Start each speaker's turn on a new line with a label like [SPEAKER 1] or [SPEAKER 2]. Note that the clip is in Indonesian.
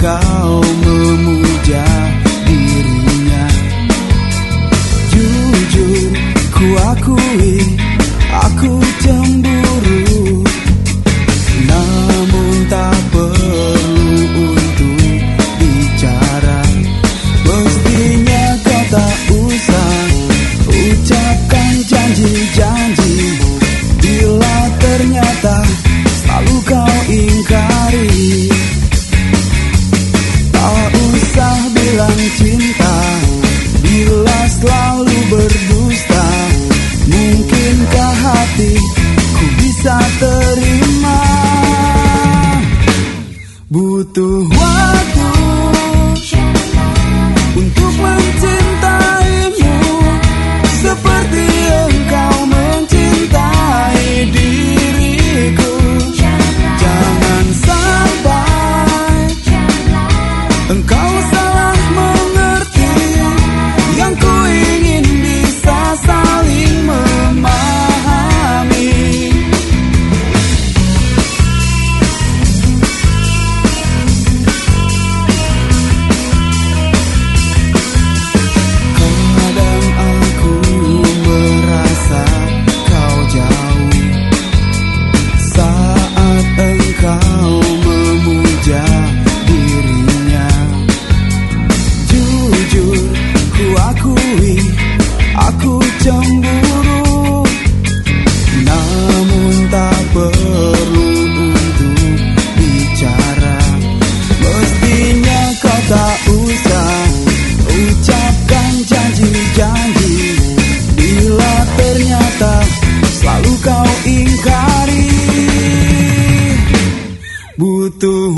[SPEAKER 1] calma. cinta Bila selalu berdusta Mungkinkah hati ku bisa terima? Butuh Ucapkan janji-janji. Bila ternyata selalu kau ingkari. Butuh